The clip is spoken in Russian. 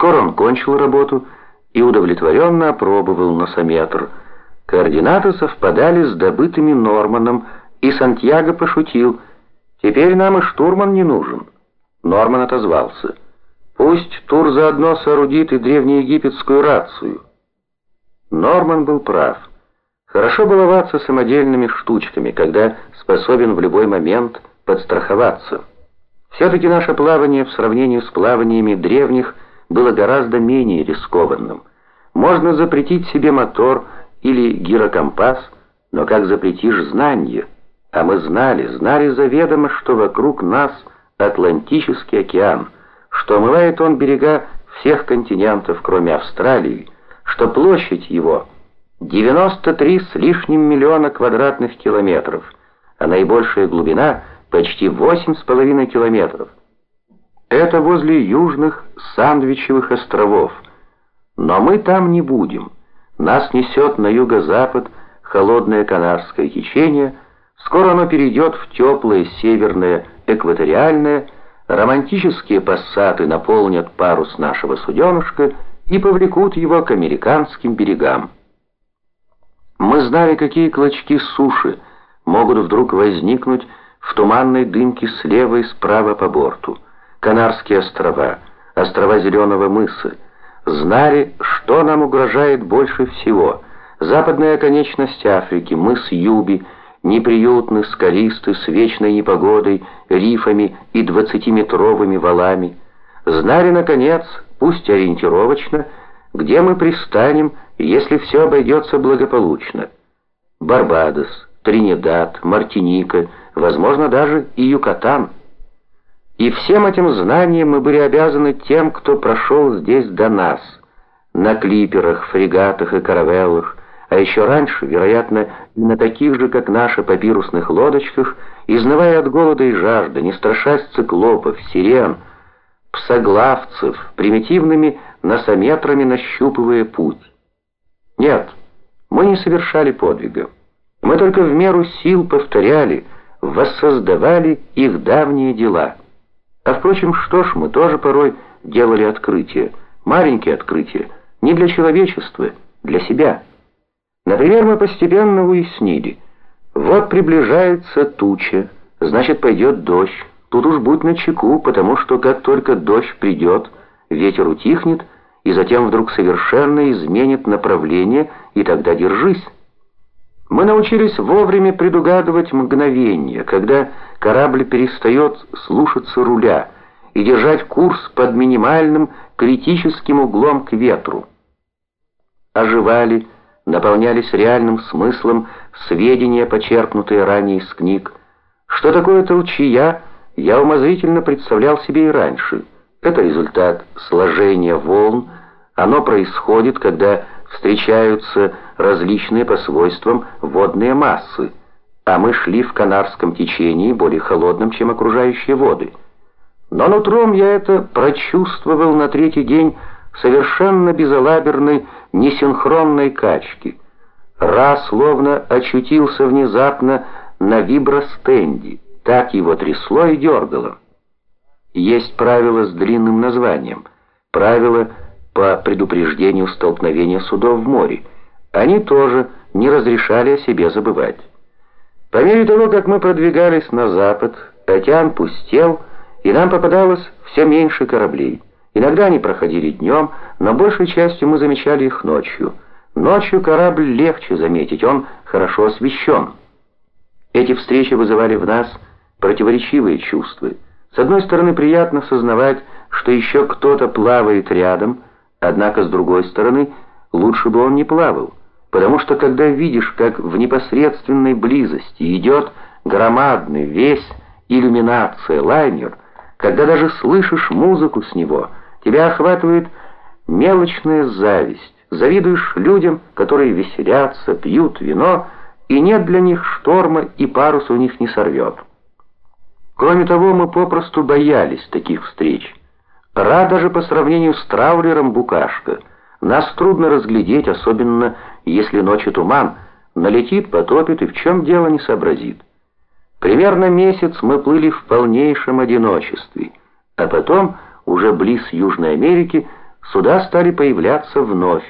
Скоро он кончил работу и удовлетворенно опробовал носометр. Координаты совпадали с добытыми Норманом, и Сантьяго пошутил. «Теперь нам и штурман не нужен». Норман отозвался. «Пусть Тур заодно соорудит и древнеегипетскую рацию». Норман был прав. Хорошо баловаться самодельными штучками, когда способен в любой момент подстраховаться. Все-таки наше плавание в сравнении с плаваниями древних было гораздо менее рискованным. Можно запретить себе мотор или гирокомпас, но как запретишь знание? А мы знали, знали заведомо, что вокруг нас Атлантический океан, что омывает он берега всех континентов, кроме Австралии, что площадь его 93 с лишним миллиона квадратных километров, а наибольшая глубина почти 8,5 километров. Это возле южных Сандвичевых островов. Но мы там не будем. Нас несет на юго-запад холодное канарское течение, скоро оно перейдет в теплое северное экваториальное, романтические пассаты наполнят парус нашего суденышка и повлекут его к американским берегам. Мы знали, какие клочки суши могут вдруг возникнуть в туманной дымке слева и справа по борту. Канарские острова, острова Зеленого мыса. Знали, что нам угрожает больше всего. Западная конечность Африки, мыс Юби, неприютный, скалистый, с вечной непогодой, рифами и двадцатиметровыми валами. Знали, наконец, пусть ориентировочно, где мы пристанем, если все обойдется благополучно. Барбадос, Тринидад, Мартиника, возможно, даже и Юкатан. И всем этим знаниям мы были обязаны тем, кто прошел здесь до нас, на клиперах, фрегатах и каравеллах, а еще раньше, вероятно, на таких же, как наши, папирусных лодочках, изнывая от голода и жажды, не страшась циклопов, сирен, псоглавцев, примитивными носометрами нащупывая путь. Нет, мы не совершали подвига. Мы только в меру сил повторяли, воссоздавали их давние дела. А впрочем, что ж, мы тоже порой делали открытия, маленькие открытия, не для человечества, для себя. Например, мы постепенно уяснили, вот приближается туча, значит пойдет дождь. Тут уж будь начеку, потому что как только дождь придет, ветер утихнет, и затем вдруг совершенно изменит направление, и тогда держись. Мы научились вовремя предугадывать мгновение, когда корабль перестает слушаться руля и держать курс под минимальным критическим углом к ветру. Оживали, наполнялись реальным смыслом сведения, почерпнутые ранее из книг. Что такое толчья, я умозрительно представлял себе и раньше. Это результат сложения волн, оно происходит, когда встречаются различные по свойствам водные массы, а мы шли в Канарском течении, более холодном, чем окружающие воды. Но нутром я это прочувствовал на третий день совершенно безалаберной, несинхронной качки. Ра словно очутился внезапно на вибростенде, так его трясло и дергало. Есть правило с длинным названием. Правило по предупреждению столкновения судов в море. Они тоже не разрешали о себе забывать. По мере того, как мы продвигались на запад, океан пустел, и нам попадалось все меньше кораблей. Иногда они проходили днем, но большей частью мы замечали их ночью. Ночью корабль легче заметить, он хорошо освещен. Эти встречи вызывали в нас противоречивые чувства. С одной стороны, приятно сознавать, что еще кто-то плавает рядом, однако, с другой стороны, лучше бы он не плавал, потому что когда видишь, как в непосредственной близости идет громадный весь иллюминация лайнер, когда даже слышишь музыку с него – Тебя охватывает мелочная зависть. Завидуешь людям, которые веселятся, пьют вино, и нет для них шторма, и парус у них не сорвет. Кроме того, мы попросту боялись таких встреч. Ра даже по сравнению с траулером букашка. Нас трудно разглядеть, особенно если ночью туман, налетит, потопит и в чем дело не сообразит. Примерно месяц мы плыли в полнейшем одиночестве, а потом уже близ Южной Америки, суда стали появляться вновь.